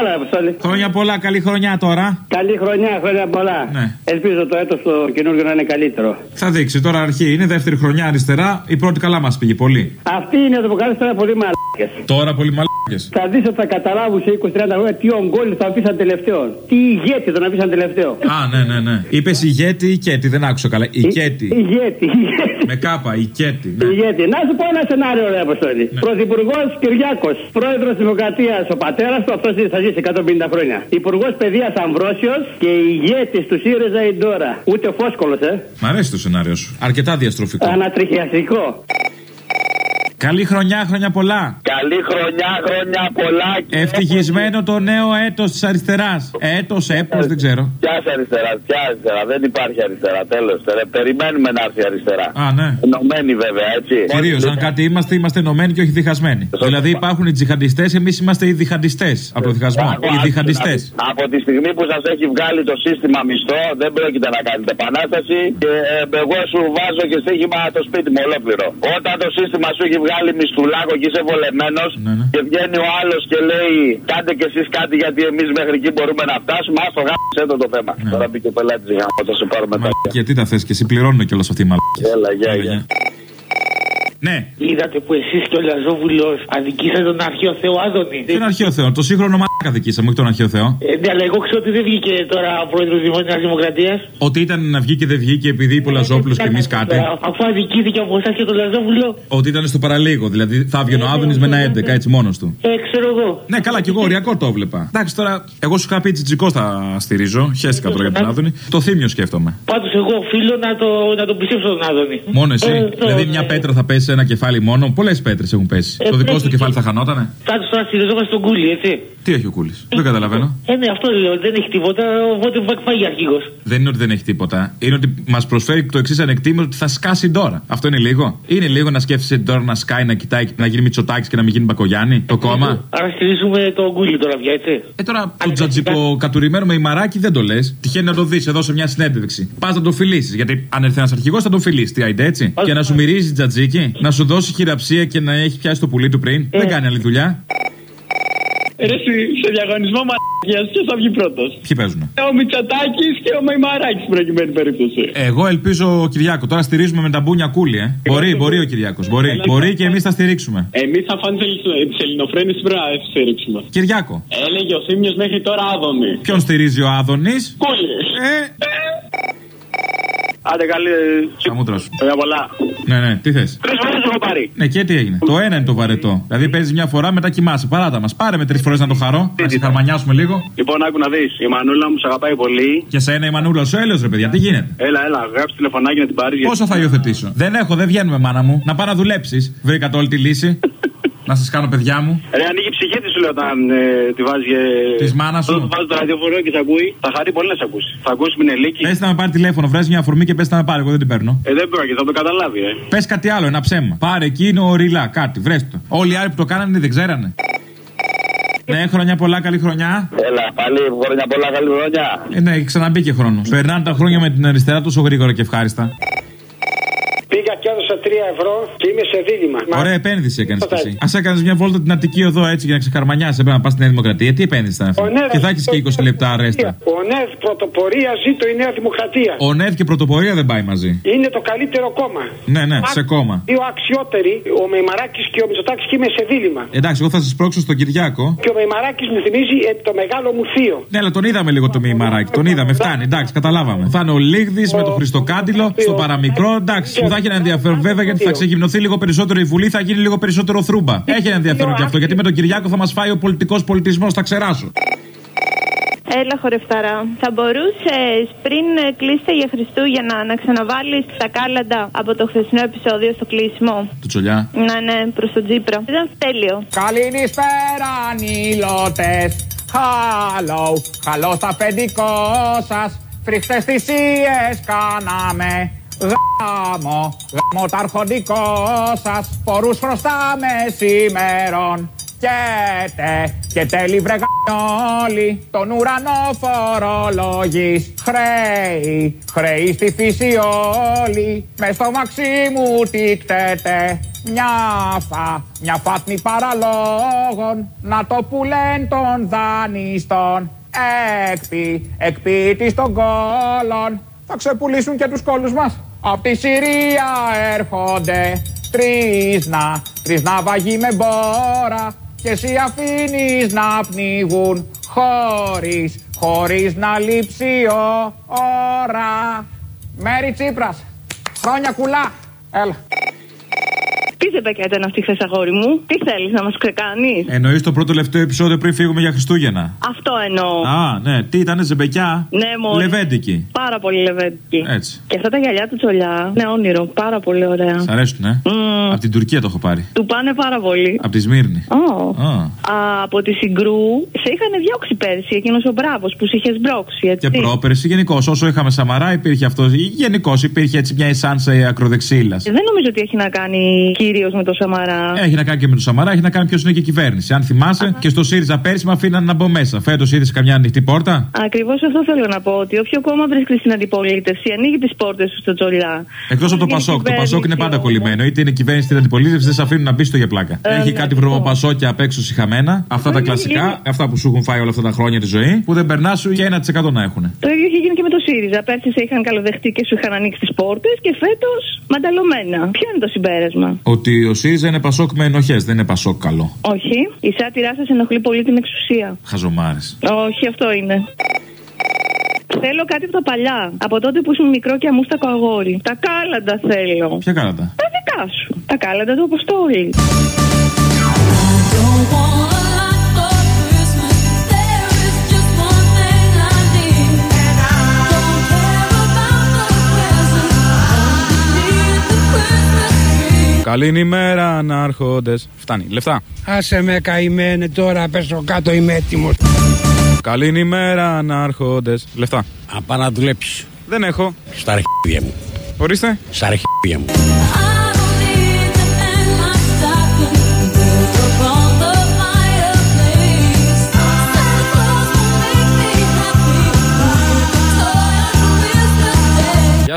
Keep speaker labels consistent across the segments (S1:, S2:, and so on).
S1: Έλα, Αποστόλη.
S2: Χρόνια πολλά, καλή χρονιά τώρα.
S1: Καλή χρονιά, χρόνια πολλά.
S2: Ναι.
S1: Ελπίζω το έτος το καινούργιο να είναι καλύτερο.
S2: Θα δείξει τώρα αρχή. Είναι δεύτερη χρονιά αριστερά. Η πρώτη καλά μας πήγε πολύ.
S1: Αυτή είναι το που κάνεις τώρα πολύ μαλάκες.
S2: Τώρα πολύ μαλάκες.
S1: Θα δεις ότι θα καταλάβουν σε 20-30 χρόνια τι ογκόλι θα αφήσαν τελευταίο. Τι ηγέτη τον αφήσαν τελευταίο.
S2: Α, ναι, ναι, ναι. Είπες ηγέτη ή κέτη, δεν άκουσα καλά. Ικέτη.
S1: Ηγέτη, ηγέτη.
S2: Με κάπα, ικέτη. Ναι.
S1: Ηγέτη. Να σου πω ένα σενάριο, ρε Αποστόλη.
S2: Ναι.
S1: Πρωθυπουργός Κυριάκος. Πρόεδρος Δημοκρατίας ο πατέρας του, αυτός θα ζήσει 150 χρόνια. Υπουργός Παιδείας Αμβρόσιος και ηγέτης του ΣΥΡΙΖΑ η Ντόρα. Ούτε φόσκολος, ε.
S2: Μ' αρέσει το σενάριο σου. Αρκετά διαστροφικό.
S1: Ανατριχιαστικό.
S2: Καλή χρονιά, χρόνια πολλά.
S3: Καλή χρονιά, χρόνια πολλά.
S2: Ευτυχισμένο το νέο έτος της αριστεράς. Έτος, έπο, δεν ξέρω.
S3: Ποια αριστερά, ποια αριστερά. Δεν υπάρχει αριστερά. Τέλος. Περιμένουμε να έρθει αριστερά.
S2: Α, ναι.
S3: Ενωμένοι βέβαια, έτσι.
S2: Κυρίως, αν κάτι είμαστε, είμαστε ενωμένοι και όχι διχασμένοι. Δηλαδή υπάρχουν οι τζιχαντιστές, εμείς είμαστε οι διχαντιστές. Από το διχασμό.
S3: Άκου,
S2: Οι
S3: άκου,
S2: διχαντιστές.
S3: να- Από τη στιγμή που σας έχει βγάλει το σύστημα μισθό, δεν πρόκειται να κάνετε επανάσταση. Και ε, εγώ σου βάζω και στοίχημα το σπίτι μου ολόκληρο. Όταν το σύστημα σου έχει βγάλει μισθουλάκο και είσαι βολεμένος
S2: Ναι, ναι.
S3: και βγαίνει ο άλλος και λέει κάντε κι εσείς κάτι γιατί εμείς μέχρι εκεί μπορούμε να φτάσουμε. Α το γάμισε το το θέμα.
S2: Ναι.
S3: Τώρα μπήκε ο πελάτης για να σε πάρω μετά.
S2: Μα, Γιατί τα θες και εσύ πληρώνουν κιόλας αυτή η μαλακή.
S3: Έλα, γεια, γεια.
S2: Ναι,
S4: Είδατε που εσείς και ο Λαζόβουλος αδικήσατε τον αρχαίο Θεό Άδωνη.
S2: τον αρχαίο Θεό. Το σύγχρονο μαλάκα δικήσαμε, όχι τον αρχαίο Θεό.
S4: Ε, ναι, αλλά εγώ ξέρω ότι δεν βγήκε τώρα ο πρόεδρος τη Νέα Δημοκρατίας.
S2: Ότι ήταν να βγει και δεν βγήκε επειδή είπε ο Λαζόπουλος και εμείς κάτι.
S4: Αφού αδικήθηκε από εσάς και τον Λαζόβουλο,
S2: Ότι ήταν στο παραλίγο. Δηλαδή θα έβγαινε ο Άδωνης με ένα 11 έτσι μόνος του.
S4: ε, ξέρω εγώ.
S2: Ναι, καλά, κι εγώ οριακό το έβλεπα. Εντάξει, τώρα, εγώ σου είχα πει τσιτσικό θα στηρίζω. Χαίστηκα τώρα για τον Άδωνη. Το θύμιο σκέφτομαι.
S4: Πάντως εγώ οφείλω να, το, να τον πιστέψω τον Άδωνη.
S2: Μόνο εσύ.
S4: Ε, το-
S2: δηλαδή, μια πέτρα θα πέσει σε ένα κεφάλι μόνο. Πολλές πέτρες έχουν πέσει.
S4: Ε,
S2: το δικό σου το
S4: πρέπει.
S2: κεφάλι θα χανότανε;
S4: Πάντω τώρα στηριζόμαστε στον κούλι, έτσι.
S2: Τι έχει ο Κούλης; Δεν καταλαβαίνω.
S4: Ε, ναι, αυτό λέω. Δεν έχει τίποτα. Οπότε φάγει αρχηγός.
S2: Δεν είναι ότι δεν έχει τίποτα. Είναι ότι μας προσφέρει το εξής ανεκτήμητο ότι θα σκάσει τώρα. Αυτό είναι λίγο. Είναι λίγο να σκέφτεσαι τώρα να σκάει, να κοιτάει, να γίνει Μητσοτάκης και να μην γίνει Μπακογιάννη. Το κόμμα;
S4: Άρα στηρίζουμε τον κούλι τώρα πια, έτσι.
S2: Ε, τώρα το τζατζικο κατουρημένο με ημαράκι δεν το λες. Τυχαίνει να το δεις εδώ σε μια συνέντευξη. Πας να το φιλήσεις. Γιατί αν έρθει ένας αρχηγός θα τον φιλήσεις. Τι άιντε έτσι; Και να σου μυρίζει τζατζίκι, να σου δώσει χειραψία και να έχει πιάσει το πουλί του πριν. Δεν κάνει άλλη δουλειά.
S5: Ρε, εσύ, σε διαγωνισμό μαλακίας ποιος θα βγει πρώτος;
S2: Ποιοι παίζουν.
S5: Ο Μητσοτάκης και ο Μαϊμαράκης στην προκειμένη περίπτωση.
S2: Εγώ ελπίζω ο Κυριάκο. Τώρα στηρίζουμε με τα μπούνια κούλι, ε. Μπορεί, μπορεί ο Κυριάκος. Μπορεί. Μπορεί και εμείς θα στηρίξουμε.
S5: Εμείς θα φάνε τις ελληνοφρένες πρέπει να στηρίξουμε.
S2: Κυριάκο.
S5: Έλεγε ο Θήμιος μέχρι τώρα Άδωνη.
S2: Ποιον στηρίζει ο Άδωνης;
S5: Κούλη.
S2: Ε,
S3: Άντε καλή.
S2: τα μούτρα σου.
S3: Χρόνια πολλά.
S2: Ναι, ναι, τι θες;
S3: Τρεις φορές έχω πάρει.
S2: Ναι, και τι έγινε; Το ένα είναι το βαρετό. Δηλαδή παίζεις μια φορά, μετά κοιμάσαι. Παράτα μας. Πάρε με τρεις φορές να το χαρώ. Να σε χαρμανιάσουμε λίγο.
S3: Λοιπόν, άκου να δεις. Η μανούλα μου σε αγαπάει πολύ.
S2: Και σε ένα η μανούλα σου έλεος ρε παιδιά, τι γίνεται;
S3: Έλα, έλα, γράψει τηλεφωνάκι να την πάρει.
S2: Πόσο θα υιοθετήσω; Δεν έχω, δεν βγαίνουμε, μάνα μου. Να πάω να δουλέψεις. Βρήκατε όλη τη λύση. Να σας κάνω παιδιά μου.
S3: Ρε, ανοίγει η ψυχή της σου λέει όταν ε, τη βάζει. Ε,
S2: Της μάνας σου.
S3: Όταν βάζει το ραδιοφορείο και σε ακούει, θα χαρεί πολύ να σε ακούσει. Θα ακούσει Μινελίκη.
S2: Πες να με πάρει τηλέφωνο, βράζει μια αφορμή και πες να με πάρει. Εγώ δεν την παίρνω.
S3: Ε, δεν πρόκειται, θα το καταλάβει, ε.
S2: Πες κάτι άλλο, ένα ψέμα. Πάρε εκείνο ριλά, κάτι, βρες το. Όλοι οι άλλοι που το κάνανε δεν ξέρανε. Ναι, χρονιά πολλά, καλή χρονιά.
S3: Έλα, πάλι χρόνια πολλά, καλή χρονιά.
S2: Ε, ναι, ξαναμπήκε χρόνος. Περνάνε τα χρόνια με την αριστερά τόσο γρήγορα και ευχάριστα.
S6: Πήγα και έδωσα 3 ευρώ και είμαι σε δίλημα.
S2: Ωραία επένδυση έκανες κι εσύ. Α έκανες μια βόλτα την Αττική οδό έτσι για να ξεχαρμανιάσει. Έπρεπε να πας στη Νέα Δημοκρατία. Τι επένδυση ήταν αυτή;
S6: Ο Νέδας-
S2: Και θα έχεις και 20 λεπτά αρέστα.
S6: Ο ΝΕΔ πρωτοπορίας ζήτω η Νέα Δημοκρατία.
S2: Ο ΝΕΔ και πρωτοπορία δεν πάει μαζί.
S6: Είναι το καλύτερο κόμμα.
S2: Ναι, ναι, σε κόμμα.
S6: Δύο αξιότεροι, ο Μεϊμαράκη και ο Μητσοτάκης και είμαι σε δίλημα.
S2: Εντάξει, εγώ θα σας πρόξω στον Κυριάκο.
S6: Και ο Μεϊμαράκη μου θυμίζει ε, το μεγάλο μου θείο.
S2: Ναι, αλλά τον είδαμε λίγο το μημαράκι. Τον είδαμε, φτάνει. Εντάξει, καταλάβαμε. Θα είναι ο Λίγδη με το Χριστοκάντιλο στο παραμικρό. Εντάξει, που θα έχει ένα ενδιαφέρον βέβαια γιατί θα ξεγυμνωθεί λίγο περισσότερο η Βουλή, θα γίνει λίγο περισσότερο θρούμπα. Έχει ένα ενδιαφέρον και αυτό γιατί με τον Κυριάκο θα μας φάει ο πολιτικός πολιτισμός, θα ξεράσω.
S7: Έλα, χορευταρά. Θα μπορούσες πριν ε, κλείσετε για Χριστούγεννα να ξαναβάλεις τα κάλαντα από το χθεσινό επεισόδιο στο κλείσιμο;
S2: Του τσολιά.
S7: Ναι, ναι, προς τον Τζίπρα. Ήταν τέλειο.
S8: Καληνύspέρα νήλωτες Χαλό, χαλό στα πεντικό σας Φρικτές θυσίες κάναμε Γάμο, γάμο τα αρχοντικό σας Πορούς χρωστάμε σήμερον. Σκέτε και τέλει βρε όλοι τον ουρανό φορολογείς Χρέη, χρέη στη φύση όλη Μες στο μαξί μου τι κτέτε Μια φα, μια φάτνη παραλόγων Να το πουλέν των δανειστών Εκπί, εκπίτη των κόλων Θα ξεπουλήσουν και τους κόλους μας Απ' τη Συρία έρχονται Τρεις να, τρεις ναυαγοί με μπόρα Και εσύ αφήνεις να πνιγούν Χωρίς, χωρίς να λείψει ο ώρα. Μέρι Τσίπρας, χρόνια κουλά, έλα
S7: Τι ζεμπεκιά ήταν αυτή χθε, αγόρι μου. Τι θέλεις να μας ξεκάνεις;
S2: Εννοείς το πρώτο τελευταίο επεισόδιο πριν φύγουμε για Χριστούγεννα;
S7: Αυτό εννοώ.
S2: Α, ναι, τι ήταν, ζεμπεκιά;
S7: Ναι, μόλι.
S2: Λεβέντικη.
S7: Πάρα πολύ λεβέντικη.
S2: Έτσι.
S7: Και αυτά τα γυαλιά του τσολιά. Ναι, όνειρο. Πάρα πολύ ωραία.
S2: Σ' αρέσουν, ε.
S7: Μμμ.
S2: Από την Τουρκία το έχω πάρει.
S7: Του πάνε πάρα πολύ.
S2: Από τη Σμύρνη.
S7: Ω.
S2: Α.
S7: Α, από τη Συγκρού σε είχαν διώξει πέρσι εκείνος ο μπράβος που σε είχε μπρώξει, έτσι.
S2: Και πρόπερση γενικώς. Όσο είχαμε Σαμαρά υπήρχε αυτός. Γενικώς υπήρχε έτσι μια εσάνσα ακροδεξίλας.
S7: Δεν νομίζω ότι έχει να κάνει κυρίω με το Σαμαρά.
S2: Έχει να κάνει και με τον Σαμαρά, έχει να κάνει ποιος είναι και η κυβέρνηση. Αν θυμάσαι, και στο ΣΥΡΙΖΑ πέρσι με αφήναν να μπω μέσα. Φέτος είδε καμιά ανοιχτή πόρτα.
S7: Ακριβώς αυτό θέλω να πω. Ότι όποιο κόμμα βρίσκεται στην αντιπολίτευση ανοίγει τις πόρτες του στο Τζολιά.
S2: Εκτός από το
S7: Είναι
S2: Πασόκ. Το
S7: κυβέρνηση
S2: Πασόκ είναι πάντα
S7: όμως.
S2: κολλημένο. Είτε είναι κυβέρνηση είτε αντιπολίτευση, δεν σε αφήνουν να μπεις στο για πλάκα.
S7: Ε,
S2: Έχει
S7: ναι,
S2: κάτι
S7: αυτό.
S2: βρωμοπασόκια απ' έξω συχαμένα. Αυτά τα
S7: είναι
S2: κλασικά.
S7: λίγο.
S2: Αυτά που σου έχουν φάει όλα αυτά τα χρόνια τη ζωή. Που δεν περνάς σου για 1% να έχουν.
S7: Το ίδιο είχε γίνει και με το ΣΥΡΙΖΑ. Πέρσι σε είχαν καλοδεχτεί και σου είχαν ανοίξει τις πόρτες και φέτος μανταλωμένα. Ποιο είναι το συμπέρασμα;
S2: Ότι ο ΣΥΡΙΖΑ είναι Πασόκ με ενοχές, δεν είναι Πασόκ καλό.
S7: Όχι. Η σάτυρά σας ενοχλεί πολύ την εξουσία.
S2: Χαζομάρε.
S7: Όχι, αυτό είναι. Θέλω κάτι από τα παλιά. Από τότε που ήσουν μικρό και αμούστακο αγόρι. Τα κάλαντα θέλω.
S2: Ποια κάνατε.
S7: Τα δικά σου. Τα κάλαντα του Αποστόλη.
S9: Καλή ημέρα, ανάρχοντες. Φτάνει. Λεφτά.
S10: Άσε με καημένε τώρα, πέσω κάτω είμαι έτοιμος.
S9: Καλή ημέρα, ανάρχοντες. Λεφτά.
S10: Α, πάω να δουλέψεις.
S9: Δεν έχω.
S10: Στα αρχίδια μου.
S9: Ορίστε.
S10: Στα αρχίδια μου.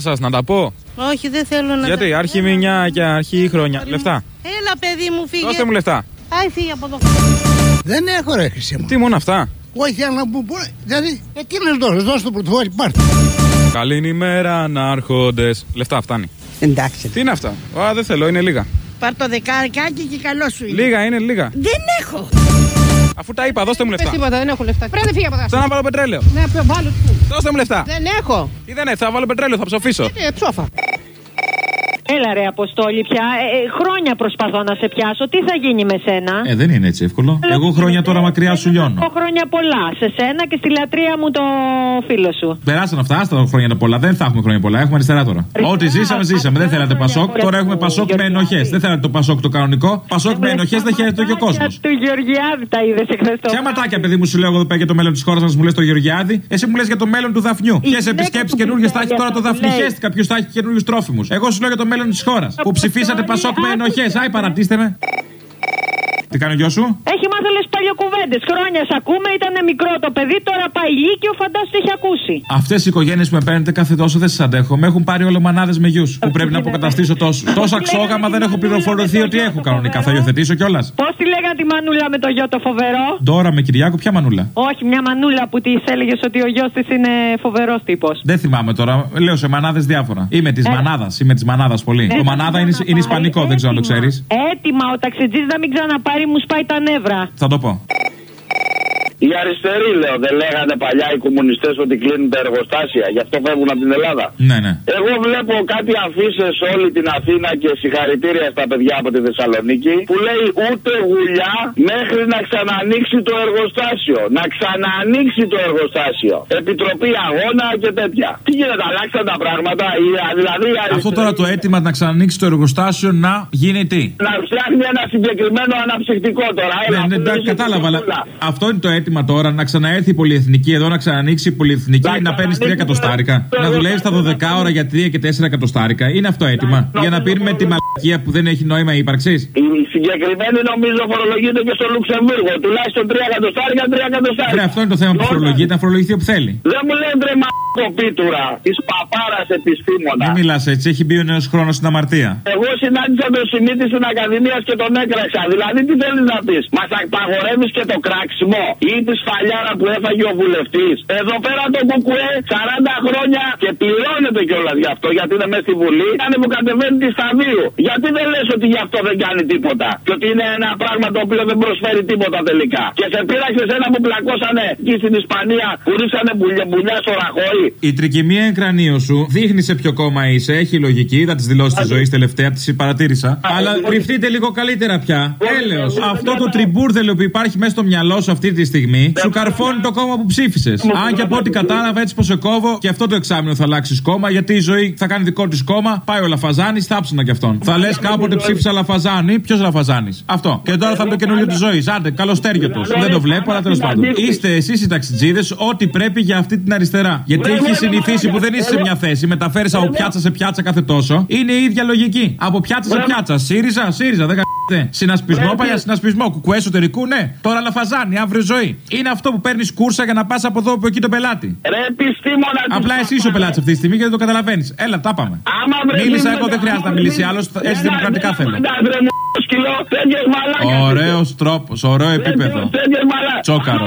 S9: Γεια σας, να τα πω.
S11: Όχι, δεν θέλω να.
S9: Γιατί,
S11: τα-
S9: αρχή μηνιά και αρχή χρόνια. Λεφτά.
S11: Έλα, παιδί μου, φύγε.
S9: Δώστε μου λεφτά.
S11: Άι, φύγε από εδώ.
S10: Δεν έχω ρε χρυσή μου.
S9: Τι μόνο αυτά;
S10: Όχι, θέλω να μου πω. Δηλαδή, ε, τι να σου δώσω, δώσ' το πρωτοβόλι, πάρ' το.
S9: Καλή ημέρα, ανάρχοντε. Λεφτά, φτάνει.
S10: Εντάξει.
S9: Τι είναι αυτά; Α, δεν θέλω, είναι λίγα.
S11: Πάρ το δεκάρικάκι και καλό σου είναι.
S9: Λίγα, είναι λίγα.
S11: Δεν έχω.
S9: Αφού τα είπα, δώστε μου
S11: Πες
S9: λεφτά.
S11: τίποτα, δεν έχω λεφτά. Πρέπει να φύγει από εδώ.
S9: Θα να βάλω πετρέλαιο.
S11: Ναι, πιο βάλω του.
S9: Δώστε μου λεφτά.
S11: Δεν έχω.
S9: Τι δεν έχεις, θα βάλω πετρέλαιο, θα ψοφήσω.
S11: Ε, ψόφα.
S12: Έλα ρε Αποστόλη πια. Ε, ε, χρόνια προσπαθώ να σε πιάσω. Τι θα γίνει με σένα;
S2: Ε, δεν είναι έτσι εύκολο. Εγώ χρόνια τώρα μακριά σου λιώνω.
S12: Έχω χρόνια πολλά σε σένα και στη λατρεία μου το φίλο σου.
S2: Περάσαν αυτά, άστα τα χρόνια πολλά. Δεν θα έχουμε χρόνια πολλά. Έχουμε αριστερά τώρα. Ό,τι ζήσαμε, ζήσαμε. Δεν θέλατε Πασόκ. Τώρα έχουμε Πασόκ με ενοχές. Δεν θέλατε το Πασόκ το κανονικό. Πασόκ με ενοχές δεν χαίρεται και ο κόσμος.
S12: Του Γεωργιάδη τα είδες εχθές το.
S2: Ποια ματάκια, παιδί μου, σου λέω εγώ εδώ πέρα για το μέλλον της χώρας μας, μου λες το Γεωργιάδη. Εσύ μου λες για το μέλλον του Δαφνιού. Ποιε
S12: γυναίκα
S2: επισκέψεις
S12: του
S2: καινούργιε θα έχει
S12: Χριστάκια
S2: τώρα το
S12: θα
S2: Δαφνί.
S12: λέει.
S2: Χαίστηκα ποιο θα έχει καινούριους τρόφιμους. Εγώ σου λέω για το μέλλον της χώρας. Που ψηφίσατε Πασόκ με ενοχές. Άι, παρατήστε με. Τι κάνει ο γιος σου;
S12: Έχει μάθει όλες παλιοκουβέντες. Χρόνια σε ακούμε, ήταν μικρό το παιδί, τώρα πάει λύκειο, φαντάσου τι έχει ακούσει.
S2: Αυτές οι οικογένειες που με παίρνετε κάθε τόσο δεν σας αντέχω. Με έχουν πάρει όλο μανάδες με γιους. Που πρέπει να αποκαταστήσω τόσο. Τόσα ξόγαμα δεν έχω πληροφορηθεί ότι έχω κανονικά. Θα υιοθετήσω κιόλας;
S12: Πώς τη λέγανε τη μανούλα με το γιο το φοβερό;
S2: Τώρα με Κυριάκο, ποια μανούλα;
S12: Όχι, μια μανούλα που της έλεγες ότι ο γιος της είναι φοβερός τύπος.
S2: Δεν θυμάμαι τώρα. Λέω σε μανάδες διάφορα. Είμαι της μανάδας. Είμαι της μανάδας πολύ. Το μανάδα είναι, είναι ισπανικό, δεν ξέρω αν το ξέρεις.
S12: Έτοιμα ο ταξιτζής να μην ξαναπάρει, μου σπάει τα νεύρα.
S2: Θα το πω.
S3: Οι αριστεροί, λέω, δεν λέγανε παλιά οι κομμουνιστές ότι κλείνουν τα εργοστάσια, γι' αυτό φεύγουν από την Ελλάδα.
S2: Ναι, ναι.
S3: Εγώ βλέπω κάτι αφήσεις σε όλη την Αθήνα και συγχαρητήρια στα παιδιά από τη Θεσσαλονίκη που λέει ούτε γουλιά μέχρι να ξανανοίξει το εργοστάσιο. Να ξανανοίξει το εργοστάσιο. Επιτροπή αγώνα και τέτοια. Τι γίνεται, αλλάξαν τα πράγματα. ή, Δηλαδή, οι
S2: Αυτό
S3: αριστεροί
S2: τώρα το αίτημα να ξανανοίξει το εργοστάσιο να γίνει τι;
S3: Να φτιάχνει ένα συγκεκριμένο αναψυκτικό τώρα.
S2: Ναι,
S3: Έλα,
S2: ναι,
S3: που
S2: εντάξει,
S3: είσαι
S2: κατάλαβα. Αλλά
S3: ψυχούλα.
S2: αυτό είναι το αίτημα αίτημα τώρα να ξαναέρθει η πολυεθνική εδώ, να ξανανοίξει η πολυεθνική, να παίρνεις 3 εκατοστάρικα. Να δουλεύεις τα 12 ώρα για 3 και 4 εκατοστάρικα. Είναι αυτό έτοιμα. Για να πίνουμε τη μαλακία που δεν έχει νόημα η ύπαρξης.
S3: Η συγκεκριμένη νομίζω φορολογείται και στο Λουξεμβούργο. Τουλάχιστον 3 εκατοστάρικα, 3 εκατοστάρικα.
S2: Βρε, αυτό είναι το θέμα που φορολογείται, να φορολογηθεί όπου θέλει.
S3: Δεν μου λένε ρε μαλακοπίτουρα της παπάρας επιστήμονα.
S2: Μην μιλάς έτσι, έχει μπει ο νέος χρόνος στην αμαρτία.
S3: Εγώ συνάντησα τον Σιμίτη στην Ακαδημία και τον έκραξα. Δηλαδή τι θέλεις να πεις; Μας απαγορεύεις και το κράξιμο ή της σφαλιάρα που έφαγε ο βουλευτής. Εδώ πέρα το κουκουέ 40 χρόνια και πληρώνεται κιόλας γι' αυτό γιατί είναι μέσα στη Βουλή. Αν μου κατεβαίνει τη σταδίου. Γιατί δεν λες ότι γι' αυτό δεν κάνει τίποτα. Και ότι είναι ένα πράγμα το οποίο δεν προσφέρει τίποτα τελικά. Και σε πείραξες ένα που πλακώσανε εκεί στην Ισπανία που ρίξανε μπουλιά, μπουλιά στο ραχώη.
S2: Η τρικυμία εγκρανίου σου δείχνει σε ποιο κόμμα είσαι, έχει λογική, είδα τι δηλώσεις τη ζωή τελευταία, τι παρατήρησα. Αλλά κρυφτείτε λίγο καλύτερα πια. Έλεω, αυτό το τριμπούρδελο που υπάρχει μέσα στο μυαλό σου αυτή τη στιγμή σου καρφώνει το κόμμα που ψήφισες. Αν και από ό,τι κατάλαβα έτσι πως σε κόβω και αυτό το εξάμεινο θα αλλάξεις κόμμα γιατί η ζωή θα κάνει δικό της κόμμα. Πάει ο Λαφαζάνης, θάψουνα κι αυτόν. Θα λες κάποτε ψήφισα Λαφαζάνη, ποιος Λαφαζάνης; Αυτό. Και τώρα θα είναι το καινούριο της ζωής. Άντε, καλώ τους. Δεν το βλέπω, αλλά τέλος πάντων. Είστε εσείς οι ταξιτζίδες ό,τι πρέπει για αυτή την αριστερά. Γιατί έχει συνηθίσει που δεν είσαι σε μια θέση, μεταφέρεις από πιάτσα σε πιάτσα κάθε τόσο. Είναι η ίδια λογική. Από πιάτσα σε πιάτσα. ΣΥΡΙΖΑ, ΣΥΡΙΖΑ, δεν κα... Συνασπισμό, παλιά συνασπισμό. Κουκουέ εσωτερικού, ναι. Τώρα λαφαζάνι, αύριο ζωή. Είναι αυτό που παίρνεις κούρσα για να πας από εδώ από εκεί τον πελάτη.
S3: Ρε επιστήμονα
S2: Απλά εσύ είσαι ο πελάτης αυτή τη στιγμή και δεν το καταλαβαίνεις. Έλα, τα πάμε. Μίλησα εγώ, δεν χρειάζεται να μιλήσει άλλος. Έτσι δημοκρατικά θέλω. Ωραίος τρόπος, ωραίο επίπεδο. Τσόκαρο.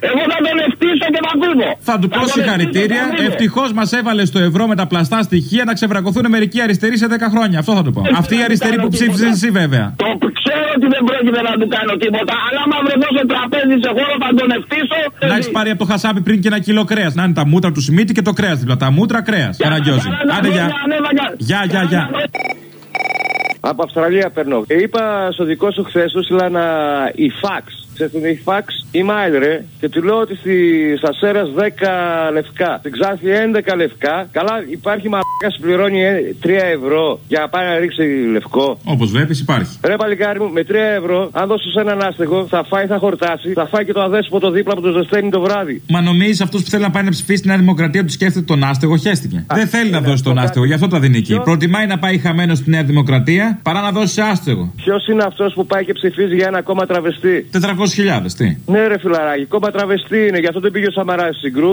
S3: Εγώ θα τον ευτύσω και θα φύγω.
S2: Θα του πω συγχαρητήρια. Ευτυχώς μας έβαλε στο ευρώ με τα πλαστά στοιχεία να ξεβρακωθούν μερικοί αριστεροί σε 10 χρόνια. Αυτό θα του πω. Αυτή η αριστερή που ψήφισε εσύ βέβαια.
S3: Το ξέρω ότι δεν πρόκειται να του κάνω τίποτα. Αλλά άμα βρεθώ σε τραπέζι σε χώρο θα τον ευτύσω.
S2: Να έχεις πάρει από το χασάπι πριν και ένα κιλό κρέας. Να είναι τα μούτρα του Σιμίτη και το κρέας δίπλα. Τα μούτρα κρέας. Καραγκιόζη. Άντε γεια. Γεια, γεια, γεια.
S13: Από Αυστραλία περνώ. Είπα στο δικό σου χθες, σου στείλα ένα η φάξ Ξέρετε η φαξ ή μάιλ ρε και του λέω ότι στη Σασέρα 10 λευκά. Στην Ξάφη 11 λευκά. Καλά, υπάρχει μαλάκα που πληρώνει 3 ευρώ για να πάει να ρίξει λευκό.
S2: Όπως βλέπεις, υπάρχει.
S13: Ρε παλικάρι μου, με 3 ευρώ, αν δώσεις έναν άστεγο, θα φάει, θα χορτάσει, θα φάει και το αδέσποτο δίπλα που το ζεσταίνει το βράδυ.
S2: Μα νομίζεις αυτός που θέλει να πάει να ψηφίσει τη Νέα Δημοκρατία του σκέφτεται τον άστεγο, χέστηκε. Δεν θέλει να δώσει τον άστεγο, γι' αυτό τα δίνει εκεί. Προτιμάει να πάει χαμένος στη Νέα Δημοκρατία παρά να δώσει άστεγο.
S13: Ποιος είναι αυτός που πάει και ψηφίζει για ένα κόμμα τραβεστή;
S2: 400.000, τι;
S13: Ναι, ρε φιλαράκι, κόμμα τραβεστή είναι, γι' αυτό δεν πήγε ο Σαμαράς συγκρού.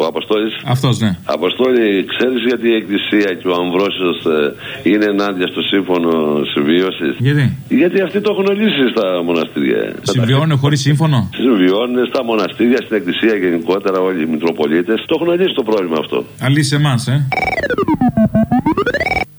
S14: Ο Αποστόλης.
S2: Αυτός, ναι.
S14: Αποστόλη, ξέρεις γιατί η Εκκλησία και ο Αμβρόσιος ε, είναι ενάντια στο σύμφωνο συμβίωσης;
S2: Γιατί;
S14: Γιατί αυτοί το έχουν λύσει στα μοναστήρια.
S2: Συμβιώνουν χωρίς σύμφωνο;
S14: Συμβιώνουν στα μοναστήρια, στην Εκκλησία γενικότερα όλοι οι Μητροπολίτες. Το έχουν λύσει το πρόβλημα αυτό.
S2: Αλύσει εμάς, ε.